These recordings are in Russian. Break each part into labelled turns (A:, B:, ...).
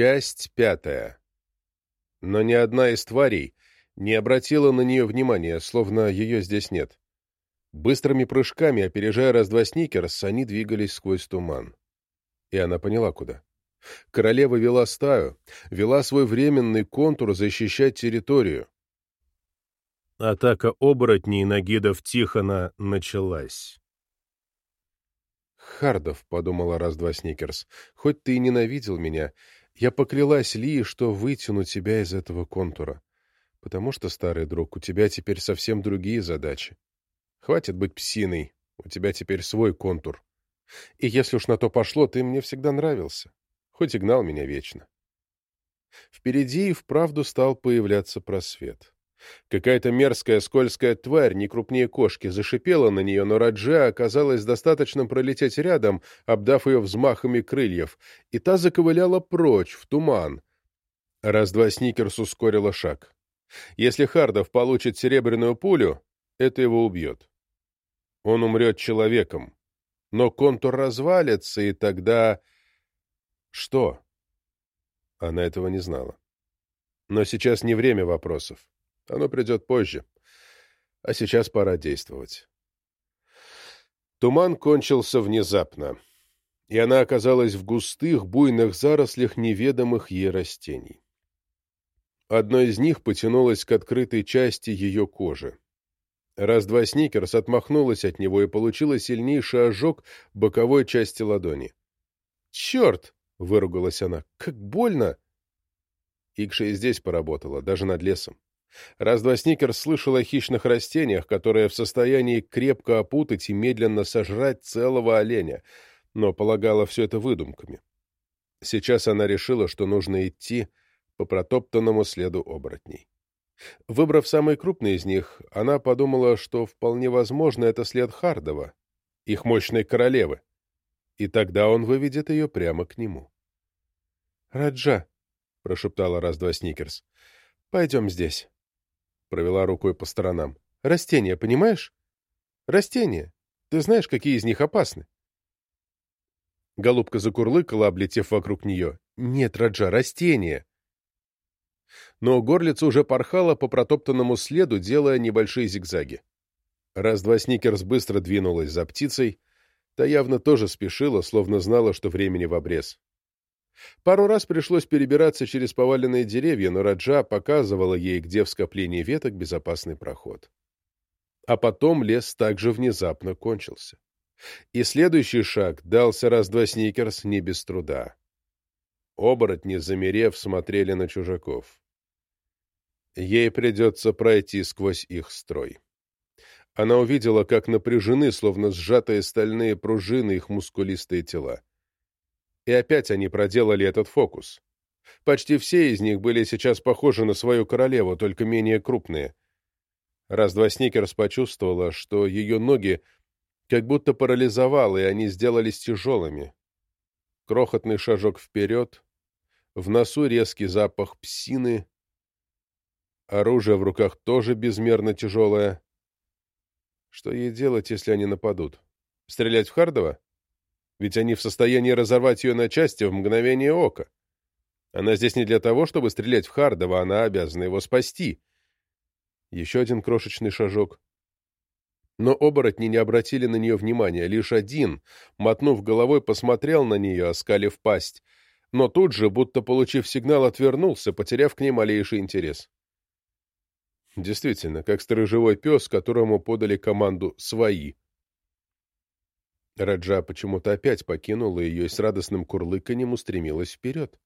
A: Часть пятая. Но ни одна из тварей не обратила на нее внимания, словно ее здесь нет. Быстрыми прыжками, опережая раз-два Сникерс, они двигались сквозь туман. И она поняла, куда. Королева вела стаю, вела свой временный контур защищать территорию. Атака оборотней на гидов Тихона началась. «Хардов», — подумала раз-два Сникерс, — «хоть ты и ненавидел меня, я поклялась Ли, что вытяну тебя из этого контура. Потому что, старый друг, у тебя теперь совсем другие задачи. Хватит быть псиной, у тебя теперь свой контур. И если уж на то пошло, ты мне всегда нравился, хоть и гнал меня вечно». Впереди и вправду стал появляться просвет. Какая-то мерзкая скользкая тварь, не крупнее кошки, зашипела на нее, но Раджа оказалось достаточно пролететь рядом, обдав ее взмахами крыльев, и та заковыляла прочь, в туман. Раз-два Сникерс ускорила шаг. Если Хардов получит серебряную пулю, это его убьет. Он умрет человеком. Но контур развалится, и тогда... Что? Она этого не знала. Но сейчас не время вопросов. Оно придет позже. А сейчас пора действовать. Туман кончился внезапно, и она оказалась в густых, буйных зарослях неведомых ей растений. Одно из них потянулось к открытой части ее кожи. Раз-два Сникерс отмахнулась от него и получила сильнейший ожог боковой части ладони. «Черт!» — выругалась она. «Как больно!» Икша и здесь поработала, даже над лесом. Раз-два Сникерс слышал о хищных растениях, которые в состоянии крепко опутать и медленно сожрать целого оленя, но полагала все это выдумками. Сейчас она решила, что нужно идти по протоптанному следу оборотней. Выбрав самый крупный из них, она подумала, что вполне возможно это след Хардова, их мощной королевы, и тогда он выведет ее прямо к нему. «Раджа», — прошептала раз-два Сникерс, — «пойдем здесь» провела рукой по сторонам. «Растения, понимаешь? Растения. Ты знаешь, какие из них опасны?» Голубка закурлыкала, облетев вокруг нее. «Нет, Раджа, растения!» Но горлица уже порхала по протоптанному следу, делая небольшие зигзаги. Раз-два Сникерс быстро двинулась за птицей, та явно тоже спешила, словно знала, что времени в обрез. Пару раз пришлось перебираться через поваленные деревья, но Раджа показывала ей, где в скоплении веток безопасный проход. А потом лес также внезапно кончился. И следующий шаг дался раз-два Сникерс не без труда. Оборотни, замерев, смотрели на чужаков. Ей придется пройти сквозь их строй. Она увидела, как напряжены, словно сжатые стальные пружины, их мускулистые тела. И опять они проделали этот фокус. Почти все из них были сейчас похожи на свою королеву, только менее крупные. Раз-два Сникерс почувствовала, что ее ноги как будто парализовало, и они сделались тяжелыми. Крохотный шажок вперед, в носу резкий запах псины, оружие в руках тоже безмерно тяжелое. Что ей делать, если они нападут? Стрелять в Хардова? Ведь они в состоянии разорвать ее на части в мгновение ока. Она здесь не для того, чтобы стрелять в Хардова, она обязана его спасти. Еще один крошечный шажок. Но оборотни не обратили на нее внимания, лишь один, мотнув головой, посмотрел на нее, оскалив пасть, но тут же, будто получив сигнал, отвернулся, потеряв к ней малейший интерес. Действительно, как сторожевой пес, которому подали команду «свои». Раджа почему-то опять покинула ее и с радостным курлыканьем устремилась вперед.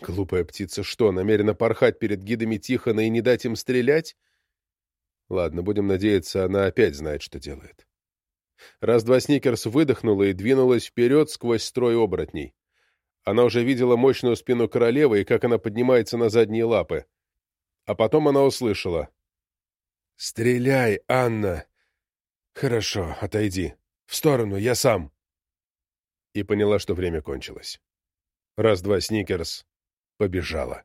A: Глупая птица что, намерена порхать перед гидами Тихона и не дать им стрелять? Ладно, будем надеяться, она опять знает, что делает. Раз-два Сникерс выдохнула и двинулась вперед сквозь строй оборотней. Она уже видела мощную спину королевы и как она поднимается на задние лапы. А потом она услышала. «Стреляй, Анна! «Хорошо, отойди. В сторону, я сам». И поняла, что время кончилось. Раз-два Сникерс побежала.